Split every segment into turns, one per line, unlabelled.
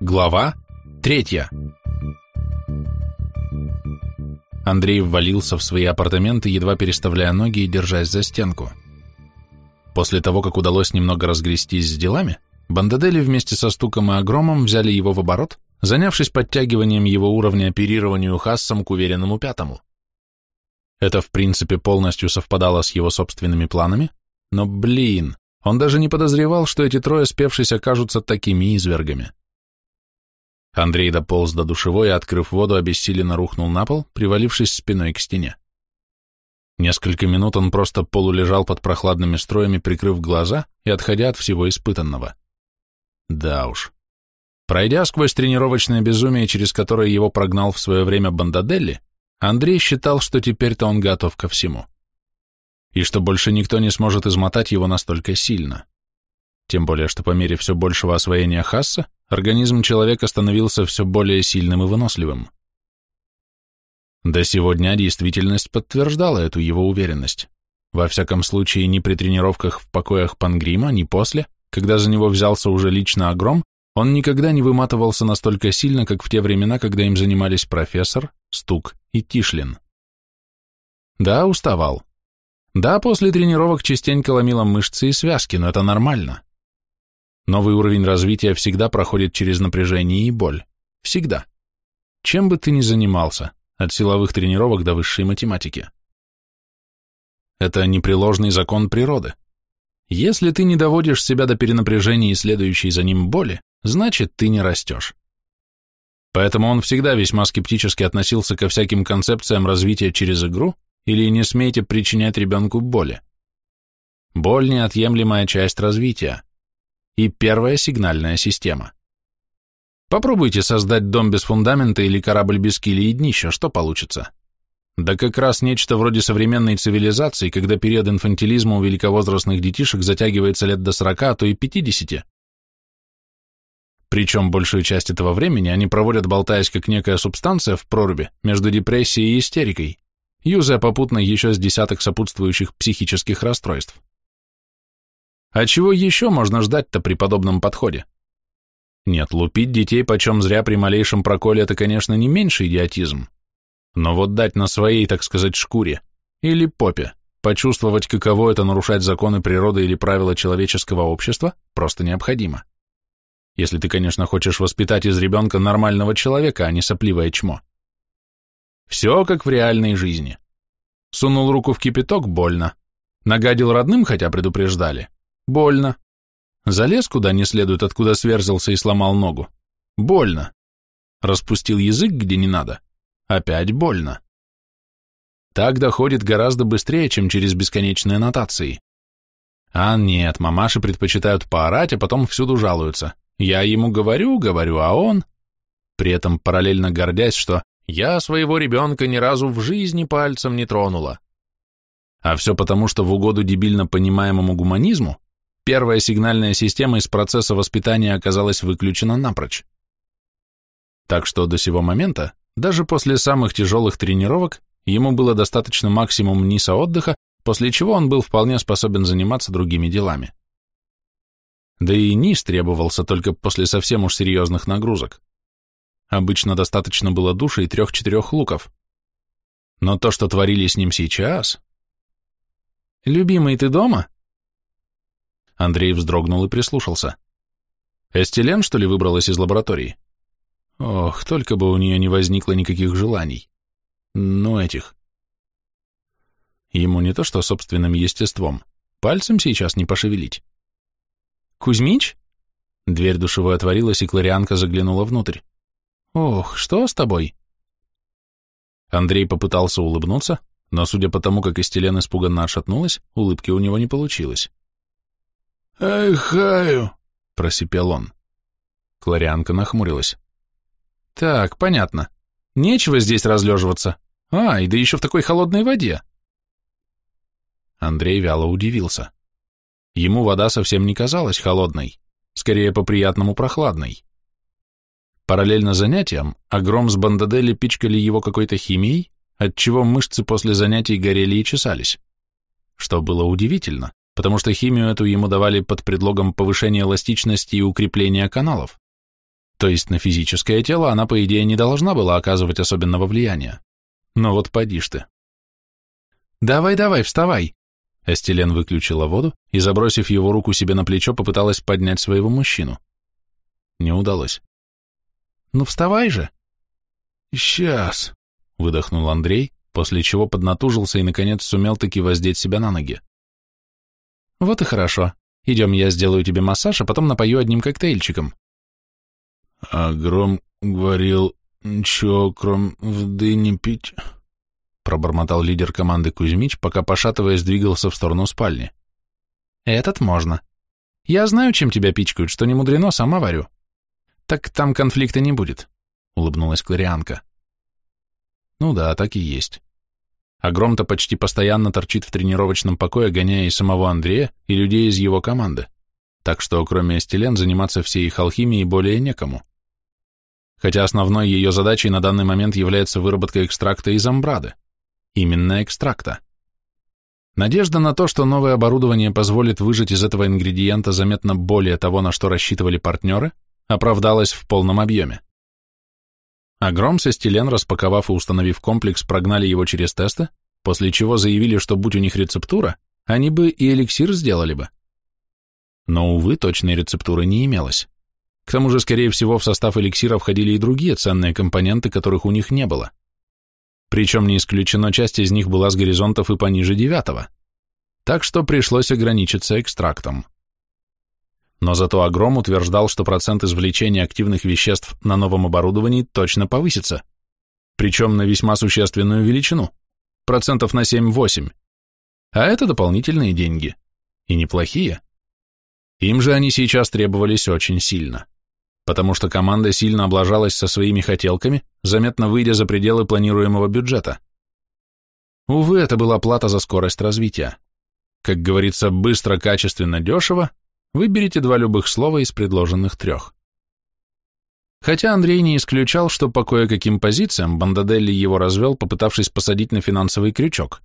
Глава третья. Андрей ввалился в свои апартаменты, едва переставляя ноги и держась за стенку. После того, как удалось немного разгрестись с делами, Бандадели вместе со стуком и огромом взяли его в оборот, занявшись подтягиванием его уровня оперированию Хассом к уверенному пятому. Это, в принципе, полностью совпадало с его собственными планами, но, блин, он даже не подозревал, что эти трое спевшись окажутся такими извергами. Андрей дополз до душевой и, открыв воду, обессиленно рухнул на пол, привалившись спиной к стене. Несколько минут он просто полулежал под прохладными строями, прикрыв глаза и отходя от всего испытанного. Да уж. Пройдя сквозь тренировочное безумие, через которое его прогнал в свое время Бандаделли, Андрей считал, что теперь-то он готов ко всему. И что больше никто не сможет измотать его настолько сильно. Тем более, что по мере все большего освоения Хасса, организм человека становился все более сильным и выносливым. До сего дня действительность подтверждала эту его уверенность. Во всяком случае, ни при тренировках в покоях Пангрима, ни после, когда за него взялся уже лично Огром, он никогда не выматывался настолько сильно, как в те времена, когда им занимались профессор, Стук и Тишлин. Да, уставал. Да, после тренировок частенько ломило мышцы и связки, но это нормально. Новый уровень развития всегда проходит через напряжение и боль. Всегда. Чем бы ты ни занимался, от силовых тренировок до высшей математики. Это непреложный закон природы. Если ты не доводишь себя до перенапряжения и следующей за ним боли, значит, ты не растешь. Поэтому он всегда весьма скептически относился ко всяким концепциям развития через игру или не смейте причинять ребенку боли. Боль – неотъемлемая часть развития и первая сигнальная система. Попробуйте создать дом без фундамента или корабль без кили и днища, что получится? Да как раз нечто вроде современной цивилизации, когда период инфантилизма у великовозрастных детишек затягивается лет до 40, а то и 50. Причем большую часть этого времени они проводят, болтаясь как некая субстанция в проруби между депрессией и истерикой, юзая попутно еще с десяток сопутствующих психических расстройств. А чего еще можно ждать-то при подобном подходе? Нет, лупить детей почем зря при малейшем проколе – это, конечно, не меньший идиотизм. Но вот дать на своей, так сказать, шкуре или попе почувствовать, каково это нарушать законы природы или правила человеческого общества, просто необходимо. Если ты, конечно, хочешь воспитать из ребенка нормального человека, а не сопливое чмо. Все как в реальной жизни. Сунул руку в кипяток – больно. Нагадил родным, хотя предупреждали – Больно. Залез куда не следует, откуда сверзился и сломал ногу. Больно. Распустил язык, где не надо. Опять больно. Так доходит гораздо быстрее, чем через бесконечные нотации. А нет, мамаши предпочитают поорать, а потом всюду жалуются. Я ему говорю, говорю, а он... При этом параллельно гордясь, что я своего ребенка ни разу в жизни пальцем не тронула. А все потому, что в угоду дебильно понимаемому гуманизму первая сигнальная система из процесса воспитания оказалась выключена напрочь. Так что до сего момента, даже после самых тяжелых тренировок, ему было достаточно максимум ниса отдыха, после чего он был вполне способен заниматься другими делами. Да и низ требовался только после совсем уж серьезных нагрузок. Обычно достаточно было душа и трех-четырех луков. Но то, что творили с ним сейчас... «Любимый, ты дома?» Андрей вздрогнул и прислушался. Эстелен, что ли, выбралась из лаборатории? Ох, только бы у нее не возникло никаких желаний. Ну, этих. Ему не то что собственным естеством, пальцем сейчас не пошевелить. «Кузьмич?» Дверь душевой отворилась, и Кларианка заглянула внутрь. «Ох, что с тобой?» Андрей попытался улыбнуться, но, судя по тому, как Эстелен испуганно отшатнулась, улыбки у него не получилось.
«Айхаю!» — просипел он.
Кларианка нахмурилась. «Так, понятно. Нечего здесь разлеживаться. А, и да еще в такой холодной воде!» Андрей вяло удивился. Ему вода совсем не казалась холодной, скорее по-приятному прохладной. Параллельно занятиям Агром с Бандадели пичкали его какой-то химией, отчего мышцы после занятий горели и чесались. Что было удивительно потому что химию эту ему давали под предлогом повышения эластичности и укрепления каналов. То есть на физическое тело она, по идее, не должна была оказывать особенного влияния. Но вот поди ж ты. «Давай, давай, вставай!» Эстелен выключила воду и, забросив его руку себе на плечо, попыталась поднять своего мужчину. Не удалось. «Ну вставай же!»
«Сейчас!» — выдохнул
Андрей, после чего поднатужился и, наконец, сумел таки воздеть себя на ноги.
«Вот и хорошо. Идем, я сделаю тебе массаж, а потом напою одним коктейльчиком».
«А Гром говорил, ничего, кром воды не пить?»
пробормотал лидер команды Кузьмич, пока, пошатываясь, двигался в сторону спальни.
«Этот можно. Я знаю, чем тебя пичкают, что не мудрено, сама варю». «Так там конфликта не будет», — улыбнулась Кларианка.
«Ну да, так и есть. А Гром-то почти постоянно торчит в тренировочном покое, гоняя и самого Андрея, и людей из его команды, так что кроме Эстелен заниматься всей их алхимией более некому. Хотя основной ее задачей на данный момент является выработка экстракта из амбрады именно экстракта. Надежда на то, что новое оборудование позволит выжать из этого ингредиента заметно более того, на что рассчитывали партнеры, оправдалась в полном объеме. Агром со Стилен, распаковав и установив комплекс, прогнали его через тесты, после чего заявили, что будь у них рецептура, они бы и эликсир сделали бы. Но, увы, точной рецептуры не имелось. К тому же, скорее всего, в состав эликсира входили и другие ценные компоненты, которых у них не было. Причем не исключено, часть из них была с горизонтов и пониже девятого. Так что пришлось ограничиться экстрактом. Но зато Агром утверждал, что процент извлечения активных веществ на новом оборудовании точно повысится. Причем на весьма существенную величину. Процентов на 7-8. А это дополнительные деньги. И неплохие. Им же они сейчас требовались очень сильно потому что команда сильно облажалась со своими хотелками, заметно выйдя за пределы планируемого бюджета. Увы, это была плата за скорость развития. Как говорится, быстро, качественно, дешево, выберите два любых слова из предложенных трех. Хотя Андрей не исключал, что по кое-каким позициям Бандаделли его развел, попытавшись посадить на финансовый крючок.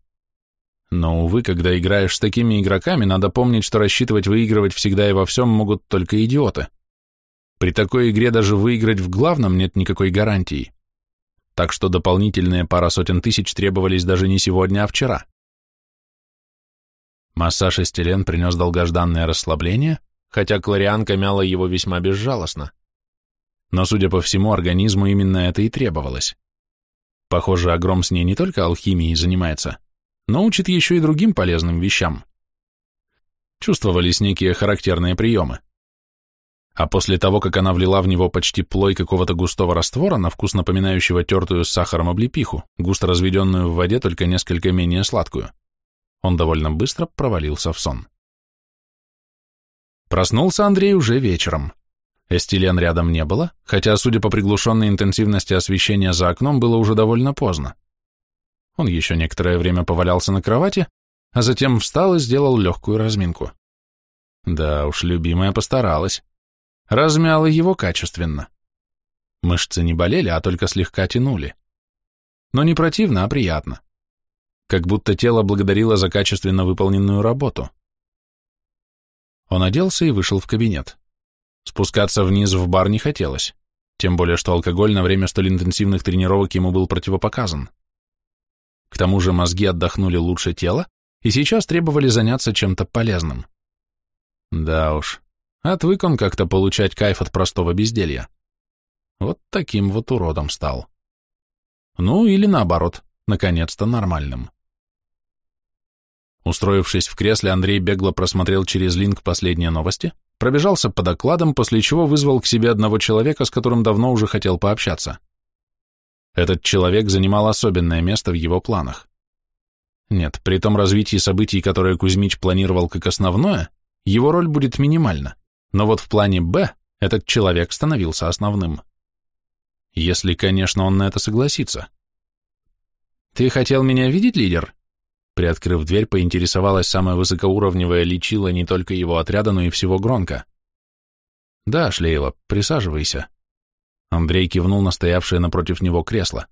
Но, увы, когда играешь с такими игроками, надо помнить, что рассчитывать выигрывать всегда и во всем могут только идиоты. При такой игре даже выиграть в главном нет никакой гарантии. Так что дополнительные пара сотен тысяч требовались даже не сегодня, а вчера. Массаж Эстелен принес долгожданное расслабление, хотя Кларианка мяла его весьма безжалостно. Но, судя по всему, организму именно это и требовалось. Похоже, Агром с ней не только алхимией занимается, но учит еще и другим полезным вещам. Чувствовались некие характерные приемы а после того, как она влила в него почти плой какого-то густого раствора, на вкус напоминающего тертую с сахаром облепиху, густо разведенную в воде, только несколько менее сладкую, он довольно быстро провалился в сон. Проснулся Андрей уже вечером. Эстилен рядом не было, хотя, судя по приглушенной интенсивности освещения за окном, было уже довольно поздно. Он еще некоторое время повалялся на кровати, а затем встал и сделал легкую разминку. Да уж, любимая постаралась. Размяла его качественно. Мышцы не болели, а только слегка тянули. Но не противно, а приятно. Как будто тело благодарило за качественно выполненную работу. Он оделся и вышел в кабинет. Спускаться вниз в бар не хотелось, тем более что алкоголь на время столь интенсивных тренировок ему был противопоказан. К тому же мозги отдохнули лучше тела и сейчас требовали заняться чем-то полезным. Да уж, Отвык он как-то получать кайф от простого безделья. Вот таким вот уродом стал. Ну, или наоборот, наконец-то нормальным. Устроившись в кресле, Андрей бегло просмотрел через линк последние новости, пробежался по докладам, после чего вызвал к себе одного человека, с которым давно уже хотел пообщаться. Этот человек занимал особенное место в его планах. Нет, при том развитии событий, которое Кузьмич планировал как основное, его роль будет минимальна. Но вот в плане «Б» этот человек становился основным. Если, конечно, он на это согласится. «Ты хотел меня видеть, лидер?» Приоткрыв дверь, поинтересовалась самая высокоуровневая лечила не только его отряда, но и всего Гронка. «Да, Шлейла, присаживайся». Андрей кивнул на стоявшее напротив него кресло.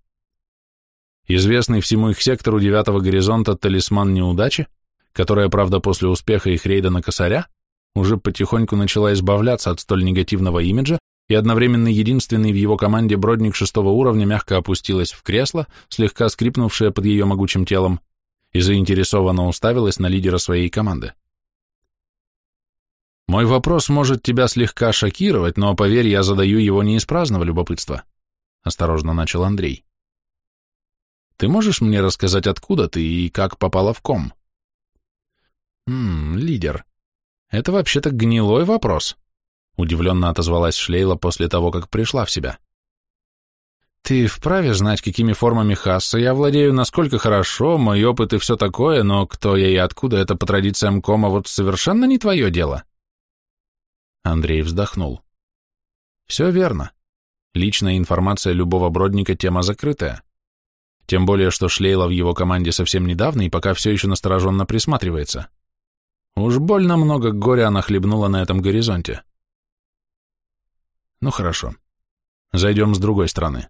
Известный всему их сектору девятого горизонта талисман неудачи, которая, правда, после успеха их рейда на косаря, уже потихоньку начала избавляться от столь негативного имиджа и одновременно единственный в его команде бродник шестого уровня мягко опустилась в кресло, слегка скрипнувшее под ее могучим телом, и заинтересованно уставилась на лидера своей команды. Мой вопрос может тебя слегка шокировать, но, поверь, я задаю его не из праздного любопытства, — осторожно начал Андрей. Ты можешь мне рассказать, откуда ты и как попала в ком? Хм, лидер. Это вообще-то гнилой вопрос, — удивленно отозвалась Шлейла после того, как пришла в себя. Ты вправе знать, какими формами хасса я владею, насколько хорошо, мой опыт и все такое, но кто я и откуда, это по традициям кома вот совершенно не твое дело. Андрей вздохнул. Все верно. Личная информация любого бродника – тема закрытая. Тем более, что Шлейла в его команде совсем недавно и пока все еще настороженно присматривается. Уж больно много горя она хлебнула на этом горизонте. Ну хорошо. Зайдем с другой стороны.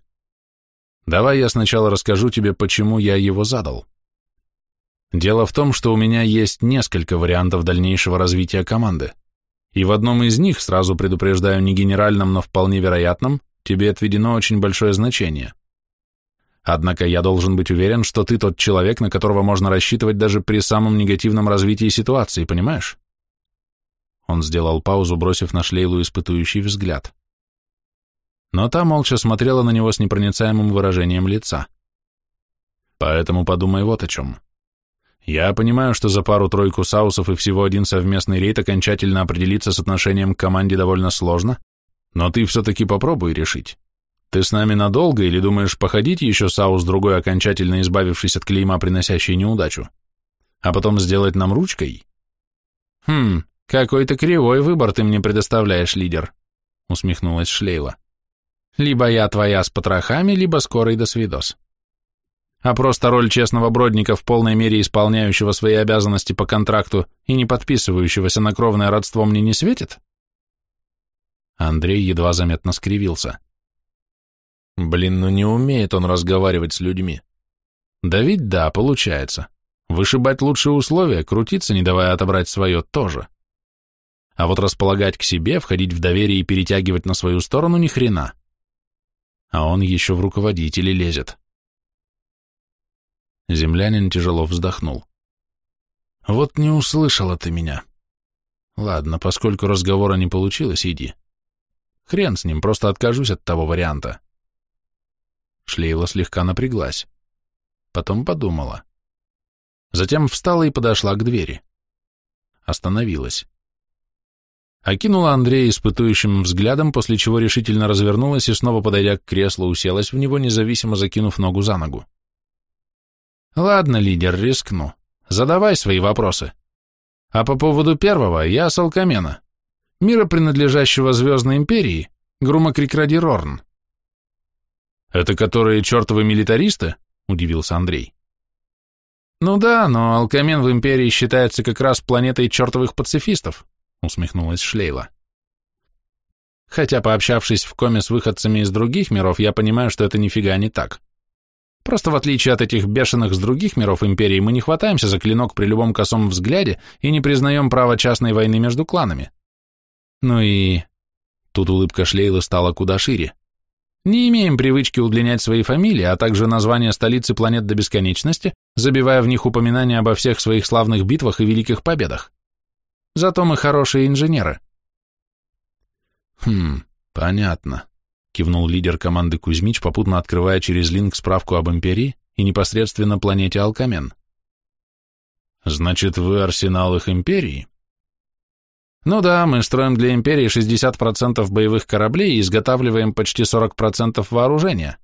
Давай я сначала расскажу тебе, почему я его задал. Дело в том, что у меня есть несколько вариантов дальнейшего развития команды. И в одном из них, сразу предупреждаю, не генеральном, но вполне вероятном, тебе отведено очень большое значение. Однако я должен быть уверен, что ты тот человек, на которого можно рассчитывать даже при самом негативном развитии ситуации, понимаешь? Он сделал паузу, бросив на Шлейлу испытующий взгляд но та молча смотрела на него с непроницаемым выражением лица. Поэтому подумай вот о чем. Я понимаю, что за пару-тройку саусов и всего один совместный рейд окончательно определиться с отношением к команде довольно сложно, но ты все-таки попробуй решить. Ты с нами надолго или думаешь походить еще саус другой, окончательно избавившись от клейма, приносящей неудачу, а потом сделать нам ручкой? Хм, какой-то кривой выбор ты мне предоставляешь, лидер, усмехнулась Шлейла. Либо я твоя с потрохами, либо скорый до свидос. А просто роль честного бродника в полной мере исполняющего свои обязанности по контракту и не подписывающегося на кровное родство мне не светит? Андрей едва заметно скривился. Блин, ну не умеет он разговаривать с людьми. Да ведь да, получается. Вышибать лучшие условия, крутиться, не давая отобрать свое, тоже. А вот располагать к себе, входить в доверие и перетягивать на свою сторону ни хрена а он еще в руководители лезет. Землянин тяжело вздохнул. Вот не услышала ты меня. Ладно, поскольку разговора не получилось, иди. Хрен с ним, просто откажусь от того варианта. Шлейла слегка напряглась. Потом подумала. Затем встала и подошла к двери. Остановилась окинула Андрея испытующим взглядом, после чего решительно развернулась и снова, подойдя к креслу, уселась в него, независимо закинув ногу за ногу. «Ладно, лидер, рискну. Задавай свои вопросы. А по поводу первого, я с Алкамена, мира, принадлежащего Звездной Империи, Грумакрикради Рорн». «Это которые чертовы милитаристы?» — удивился Андрей. «Ну да, но Алкамен в Империи считается как раз планетой чертовых пацифистов», усмехнулась Шлейла. Хотя, пообщавшись в коме с выходцами из других миров, я понимаю, что это нифига не так. Просто в отличие от этих бешеных с других миров империи, мы не хватаемся за клинок при любом косом взгляде и не признаем права частной войны между кланами. Ну и... Тут улыбка Шлейлы стала куда шире. Не имеем привычки удлинять свои фамилии, а также названия столицы планет до бесконечности, забивая в них упоминания обо всех своих славных битвах и великих победах. Зато мы хорошие инженеры. Хм, понятно, кивнул лидер команды Кузьмич, попутно открывая через линк справку об Империи и непосредственно планете Алкамен. Значит, вы арсенал их Империи? Ну да, мы строим для Империи 60% боевых кораблей и изготавливаем почти 40% вооружения.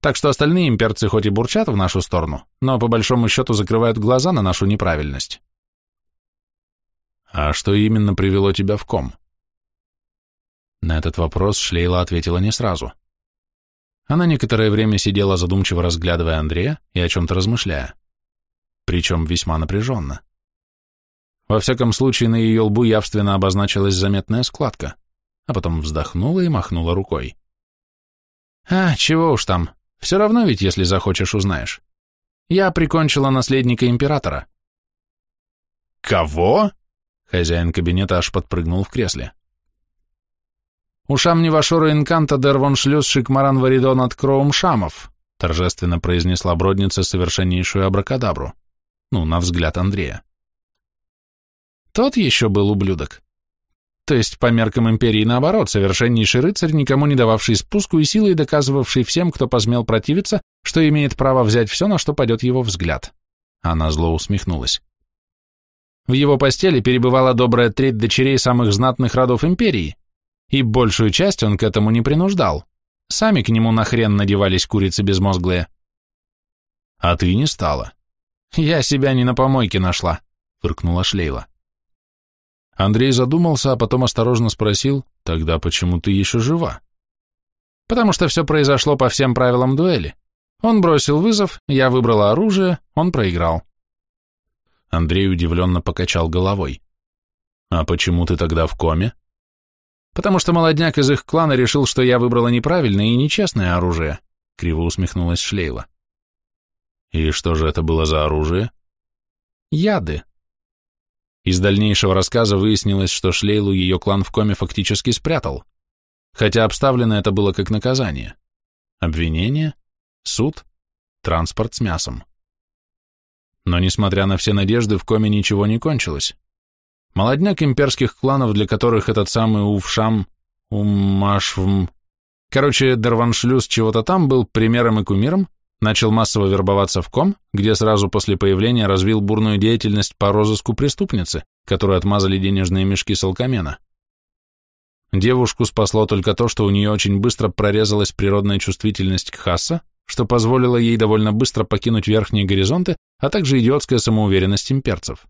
Так что остальные имперцы хоть и бурчат в нашу сторону, но по большому счету закрывают глаза на нашу неправильность. А что именно привело тебя в ком? На этот вопрос Шлейла ответила не сразу. Она некоторое время сидела задумчиво разглядывая Андрея и о чем-то размышляя. Причем весьма напряженно. Во всяком случае, на ее лбу явственно обозначилась заметная складка, а потом вздохнула и махнула рукой. «А, чего уж там, все равно ведь, если захочешь, узнаешь. Я прикончила наследника императора». «Кого?»
Хозяин кабинета аж подпрыгнул в кресле. «Ушам не вашора инканта дервон шлюз шикмаран варидон от кроум шамов», торжественно произнесла бродница совершеннейшую абракадабру. Ну, на взгляд Андрея. Тот еще был ублюдок. То есть, по меркам империи, наоборот, совершеннейший рыцарь, никому не дававший спуску и силой доказывавший всем, кто посмел противиться, что имеет право взять все, на что падет его взгляд. Она зло усмехнулась. В его постели перебывала добрая треть дочерей самых знатных родов империи, и большую часть он к этому не принуждал. Сами к нему нахрен надевались курицы безмозглые.
А ты не стала.
Я себя не на помойке нашла, фыркнула Шлейла.
Андрей задумался, а потом осторожно спросил, тогда почему ты еще жива?
Потому что все произошло по всем правилам дуэли. Он бросил вызов, я выбрала оружие, он проиграл.
Андрей удивленно покачал головой. А почему ты тогда в коме?
потому что молодняк из их клана решил, что я выбрала неправильное и нечестное оружие», — криво усмехнулась Шлейла.
«И что же это было за оружие?»
«Яды».
Из дальнейшего рассказа выяснилось, что Шлейлу ее клан в коме фактически спрятал, хотя обставлено это было как наказание. Обвинение, суд, транспорт с мясом. Но, несмотря на все надежды, в коме ничего не кончилось. Молодняк имперских кланов, для которых этот самый Увшам, Умашвм, короче, Дарваншлюз чего-то там был примером и кумиром, начал массово вербоваться в ком, где сразу после появления развил бурную деятельность по розыску преступницы, которую отмазали денежные мешки с алкамена. Девушку спасло только то, что у нее очень быстро прорезалась природная чувствительность к Хасса, что позволило ей довольно быстро покинуть верхние горизонты, а также идиотская самоуверенность имперцев.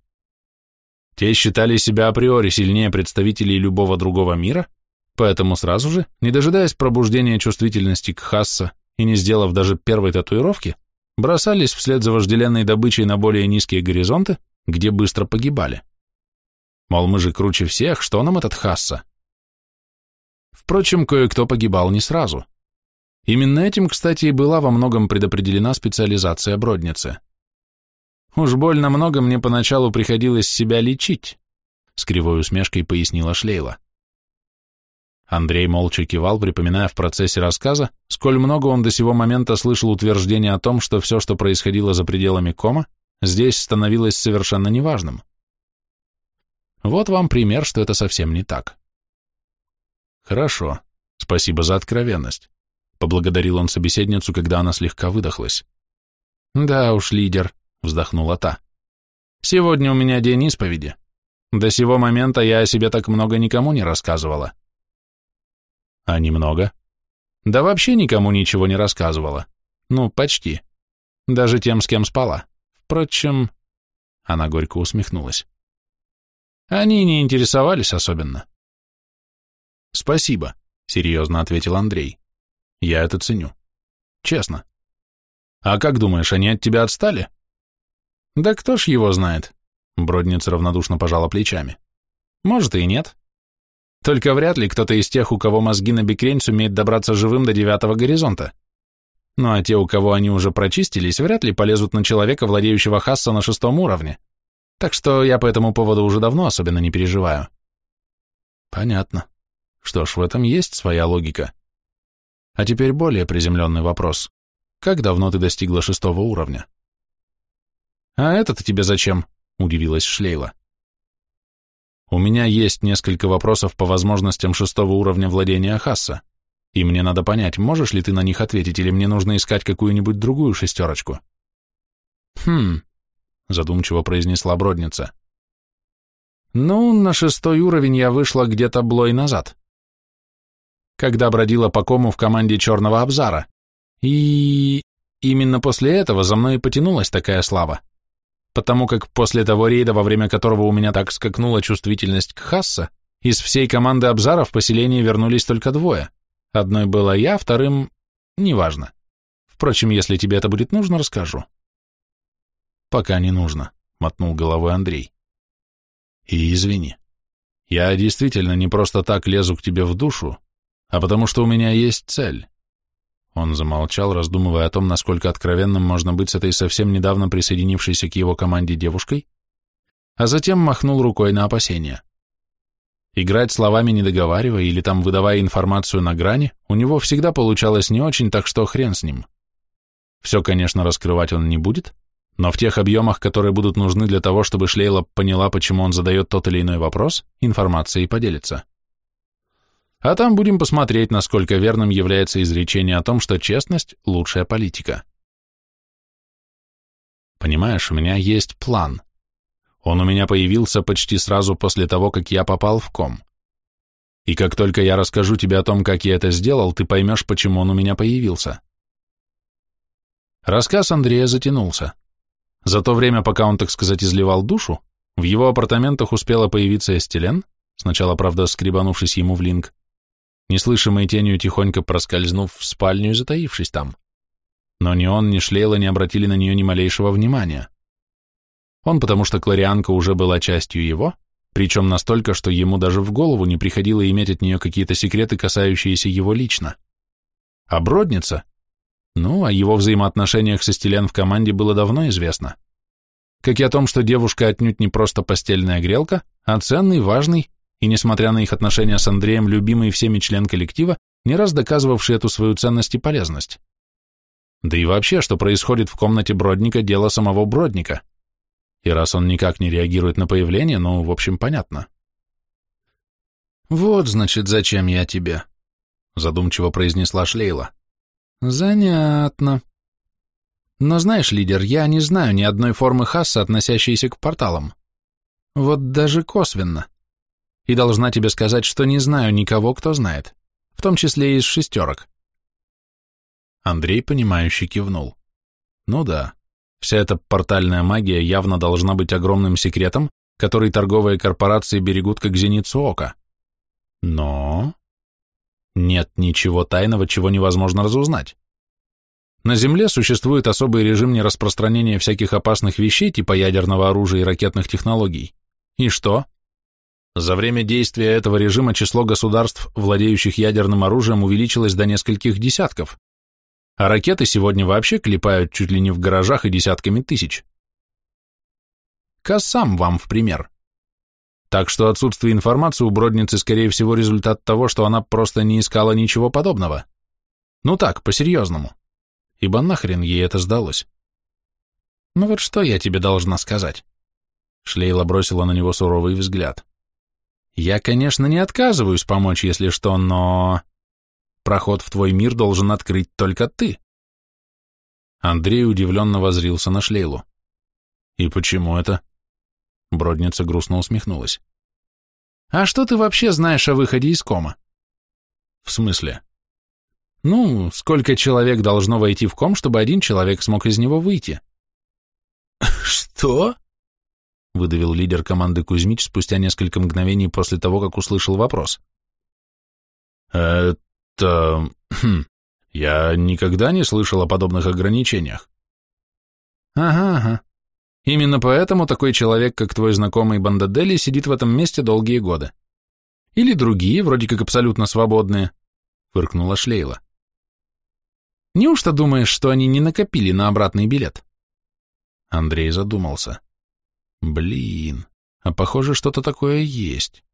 Те считали себя априори сильнее представителей любого другого мира, поэтому сразу же, не дожидаясь пробуждения чувствительности к Хасса и не сделав даже первой татуировки, бросались вслед за вожделенной добычей на более низкие горизонты, где быстро погибали. Мол, мы же круче всех, что нам этот Хасса? Впрочем, кое-кто погибал не сразу. Именно этим, кстати, и была во многом предопределена специализация бродницы. Уж больно много мне поначалу приходилось себя лечить, с кривой усмешкой пояснила Шлейла. Андрей молча кивал, припоминая в процессе рассказа, сколь много он до сего момента слышал утверждения о том, что все, что происходило за пределами кома, здесь становилось совершенно неважным. Вот вам пример, что это совсем не так. Хорошо, спасибо за откровенность, поблагодарил он собеседницу, когда она слегка выдохлась.
Да уж, лидер, вздохнула та. Сегодня у меня день исповеди. До сего момента я о себе так много никому не рассказывала.
А немного?
Да вообще никому ничего не рассказывала. Ну, почти. Даже тем, с кем спала. Впрочем, она горько усмехнулась. Они не интересовались особенно.
Спасибо, серьезно ответил Андрей. Я это ценю. Честно. А как думаешь, они от тебя отстали?
Да кто ж его знает? Бродница равнодушно пожала плечами. Может и нет. Только вряд ли кто-то из тех, у кого мозги на бикрень, сумеет добраться живым до девятого горизонта. Ну а те, у кого они уже прочистились, вряд ли полезут на человека, владеющего Хасса на шестом уровне. Так что я по этому поводу уже давно особенно не переживаю.
Понятно. Что ж, в этом есть своя логика. А теперь более приземленный вопрос. Как давно ты достигла шестого уровня?
«А это-то тебе зачем?» – удивилась Шлейла.
«У меня есть несколько вопросов по возможностям шестого уровня владения Хасса, и мне надо понять, можешь ли ты на них ответить, или мне нужно искать какую-нибудь другую шестерочку?»
«Хм», – задумчиво произнесла бродница. «Ну, на шестой уровень я вышла где-то блой назад, когда бродила по кому в команде Черного Абзара, и именно после этого за мной потянулась такая слава потому как после того рейда, во время которого у меня так скакнула чувствительность к Хасса, из всей команды Абзара в поселение вернулись только двое. Одной была я, вторым... неважно. Впрочем, если тебе это будет нужно, расскажу.
Пока не нужно, мотнул головой Андрей. И извини. Я действительно не просто так лезу к тебе в душу, а потому что у меня есть цель. Он замолчал, раздумывая о том, насколько откровенным можно быть с этой совсем недавно присоединившейся к его команде девушкой, а затем махнул рукой на опасения.
Играть словами не договаривая или там выдавая информацию на грани, у него всегда получалось не очень, так что хрен с ним. Все, конечно, раскрывать он не будет, но в тех объемах, которые будут нужны для того, чтобы Шлейла поняла, почему он задает тот или иной вопрос, информация и поделится. А там будем посмотреть, насколько верным является изречение о том, что честность – лучшая политика. Понимаешь, у меня есть план. Он у меня появился почти сразу после того, как я попал в ком. И как только я расскажу тебе о том, как я это сделал, ты поймешь, почему он у меня появился. Рассказ Андрея затянулся. За то время, пока он, так сказать, изливал душу, в его апартаментах успела появиться Эстелен, сначала, правда, скребанувшись ему в линк, неслышимой тенью тихонько проскользнув в спальню и затаившись там. Но ни он, ни Шлейла не обратили на нее ни малейшего внимания. Он, потому что Кларианка уже была частью его, причем настолько, что ему даже в голову не приходило иметь от нее какие-то секреты, касающиеся его лично. А Бродница? Ну, о его взаимоотношениях со Стилен в команде было давно известно. Как и о том, что девушка отнюдь не просто постельная грелка, а ценный, важный и, несмотря на их отношения с Андреем, любимый всеми член коллектива, не раз доказывавший эту свою ценность и полезность. Да и вообще, что происходит в комнате Бродника, дело самого Бродника. И раз он никак не реагирует на появление, ну, в общем, понятно. «Вот, значит, зачем я тебе», — задумчиво произнесла Шлейла. «Занятно. Но знаешь, лидер, я не знаю ни одной формы хасса, относящейся к порталам. Вот даже косвенно. И должна тебе сказать, что не знаю никого, кто знает, в том числе и из шестерок. Андрей, понимающе кивнул. Ну да, вся эта портальная магия явно должна быть огромным секретом, который торговые корпорации берегут как зеницу ока. Но... Нет ничего тайного, чего невозможно разузнать. На Земле существует особый режим нераспространения всяких опасных вещей типа ядерного оружия и ракетных технологий. И что? За время действия этого режима число государств, владеющих ядерным оружием, увеличилось до нескольких десятков а ракеты сегодня вообще клепают чуть ли не в гаражах и десятками тысяч. Кассам вам в пример. Так что отсутствие информации у Бродницы, скорее всего, результат того, что она просто не искала ничего подобного. Ну так, по-серьезному. Ибо нахрен ей это сдалось. Ну вот что я тебе должна сказать? Шлейла бросила на него суровый взгляд. Я, конечно, не отказываюсь помочь, если что, но... Проход в твой мир должен открыть только ты. Андрей удивленно возрился на Шлейлу. И почему это? Бродница грустно усмехнулась. А что ты вообще знаешь о выходе из кома? В смысле? Ну, сколько человек должно войти в ком, чтобы один человек смог из него выйти? Что? Выдавил лидер команды Кузьмич спустя несколько мгновений после того, как услышал вопрос. «Это. Хм, я никогда не слышал о подобных ограничениях. Ага, ага. Именно поэтому такой человек, как твой знакомый Бандадели, сидит в этом месте долгие годы. Или другие, вроде как абсолютно свободные, фыркнула Шлейла. Неужто думаешь, что они не накопили на обратный билет? Андрей задумался. Блин, а похоже, что-то такое есть.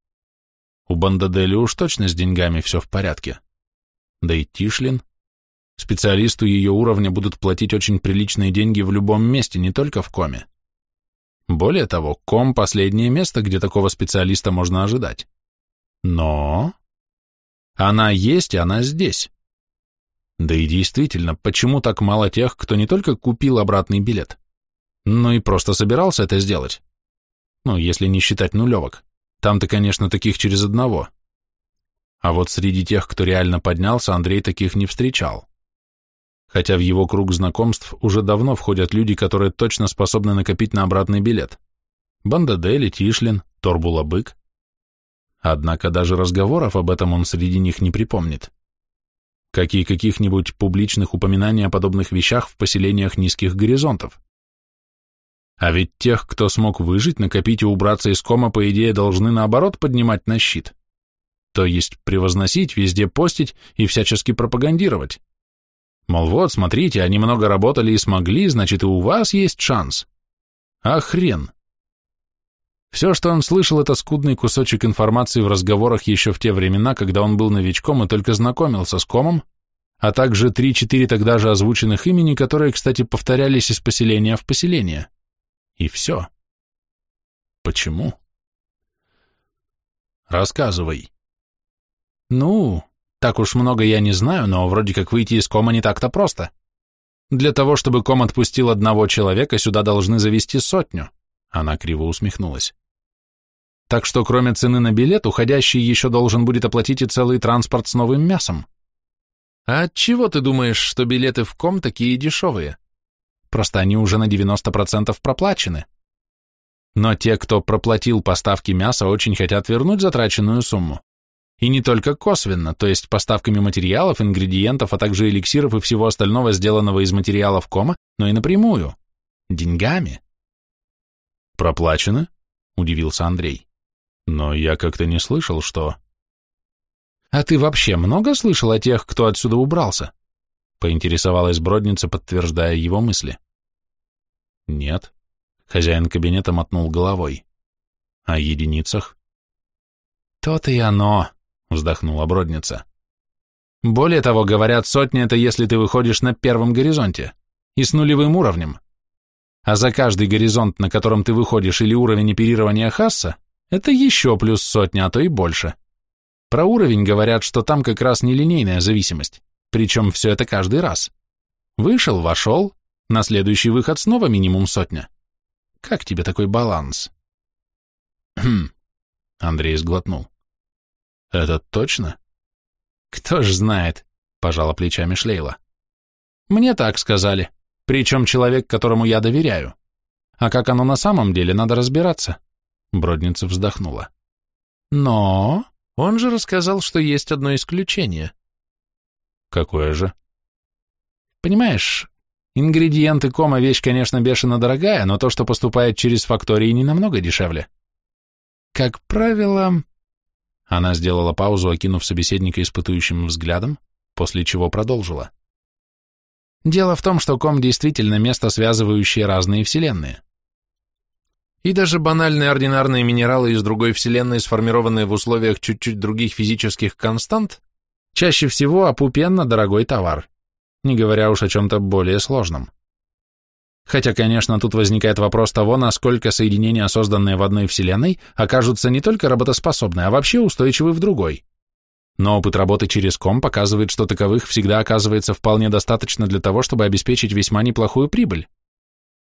У Бандадели уж точно с деньгами все в порядке да и Тишлин. Специалисту ее уровня будут платить очень приличные деньги в любом месте, не только в коме. Более того, ком – последнее место, где такого специалиста можно ожидать. Но... Она есть, она здесь. Да и действительно, почему так мало тех, кто не только купил обратный билет, но и просто собирался это сделать? Ну, если не считать нулевок. Там-то, конечно, таких через одного. А вот среди тех, кто реально поднялся, Андрей таких не встречал. Хотя в его круг знакомств уже давно входят люди, которые точно способны накопить на обратный билет. Бандадели, Тишлин, Торбулабык. Однако даже разговоров об этом он среди них не припомнит. Как и каких-нибудь публичных упоминаний о подобных вещах в поселениях низких горизонтов. А ведь тех, кто смог выжить, накопить и убраться из кома, по идее, должны наоборот поднимать на щит то есть превозносить, везде постить и всячески пропагандировать. Мол, вот, смотрите, они много работали и смогли, значит, и у вас есть шанс. А. Все, что он слышал, это скудный кусочек информации в разговорах еще в те времена, когда он был новичком и только знакомился с комом, а также три-четыре тогда же озвученных имени, которые, кстати, повторялись из поселения в поселение. И все. Почему? Рассказывай. Ну, так уж много я не знаю, но вроде как выйти из кома не так-то просто. Для того, чтобы ком отпустил одного человека, сюда должны завести сотню. Она криво усмехнулась. Так что кроме цены на билет, уходящий еще должен будет оплатить и целый транспорт с новым мясом. А от чего ты думаешь, что билеты в ком такие дешевые? Просто они уже на 90% проплачены. Но те, кто проплатил поставки мяса, очень хотят вернуть затраченную сумму. И не только косвенно, то есть поставками материалов, ингредиентов, а также эликсиров и всего остального, сделанного из материалов кома, но и напрямую. Деньгами.
Проплачено? Удивился Андрей. Но я как-то не слышал, что...
А ты вообще много слышал о тех, кто отсюда убрался? Поинтересовалась Бродница, подтверждая его мысли.
Нет. Хозяин кабинета мотнул головой. О единицах?
То-то и оно, вздохнула Бродница. Более того, говорят, сотни это если ты выходишь на первом горизонте и с нулевым уровнем. А за каждый горизонт, на котором ты выходишь, или уровень оперирования Хасса, это еще плюс сотня, а то и больше. Про уровень говорят, что там как раз нелинейная зависимость, причем все это каждый раз. Вышел, вошел, на следующий выход снова минимум сотня. Как тебе такой баланс?
Хм, Андрей сглотнул. Это точно?
Кто ж знает, пожала плечами Шлейла. Мне так сказали, причем человек, которому я доверяю. А как оно на самом деле, надо разбираться. Бродница вздохнула. Но он же рассказал, что есть одно исключение.
Какое же?
Понимаешь, ингредиенты кома вещь, конечно, бешено дорогая, но то, что поступает через фактории, не намного дешевле. Как правило... Она сделала паузу, окинув собеседника испытующим взглядом, после чего продолжила. Дело в том, что ком действительно место, связывающее разные вселенные. И даже банальные ординарные минералы из другой вселенной, сформированные в условиях чуть-чуть других физических констант, чаще всего опупенно дорогой товар, не говоря уж о чем-то более сложном. Хотя, конечно, тут возникает вопрос того, насколько соединения, созданные в одной вселенной, окажутся не только работоспособны, а вообще устойчивы в другой. Но опыт работы через ком показывает, что таковых всегда оказывается вполне достаточно для того, чтобы обеспечить весьма неплохую прибыль.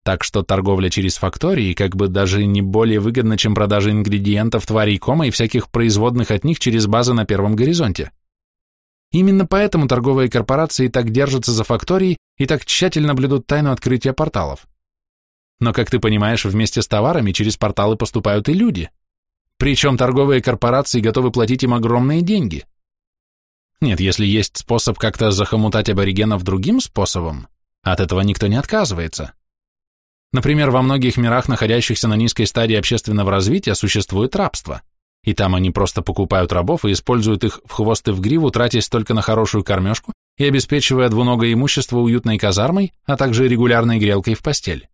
Так что торговля через фактории как бы даже не более выгодна, чем продажа ингредиентов тварей кома и всяких производных от них через базы на первом горизонте. Именно поэтому торговые корпорации так держатся за фактории и так тщательно блюдут тайну открытия порталов. Но, как ты понимаешь, вместе с товарами через порталы поступают и люди. Причем торговые корпорации готовы платить им огромные деньги. Нет, если есть способ как-то захомутать аборигенов другим способом, от этого никто не отказывается. Например, во многих мирах, находящихся на низкой стадии общественного развития, существует рабство, и там они просто покупают рабов и используют их в хвост и в гриву, тратясь только на хорошую кормежку и обеспечивая двуногое имущество уютной казармой, а также регулярной грелкой в постель.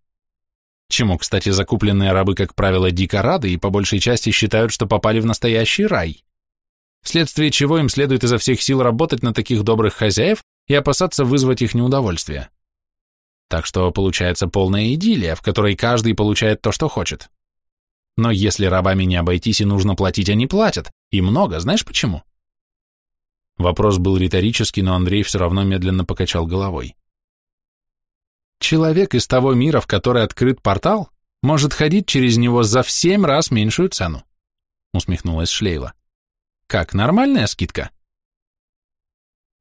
Чему, кстати, закупленные рабы, как правило, дико рады и по большей части считают, что попали в настоящий рай, вследствие чего им следует изо всех сил работать на таких добрых хозяев и опасаться вызвать их неудовольствие. Так что получается полная идиллия, в которой каждый получает то, что хочет. Но если рабами не обойтись и нужно платить, они платят. И много, знаешь почему? Вопрос был риторический, но Андрей все равно медленно покачал головой. Человек из того мира, в который открыт портал, может ходить через него за в семь раз меньшую цену, усмехнулась Шлейла. Как, нормальная скидка?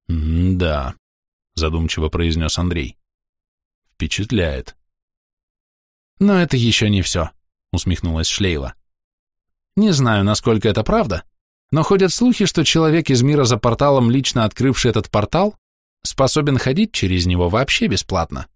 «Да», — задумчиво произнес Андрей. Впечатляет.
Но это еще не все, усмехнулась Шлейла. Не знаю, насколько это правда, но ходят слухи, что человек из мира за порталом, лично открывший этот портал, способен ходить через него вообще бесплатно.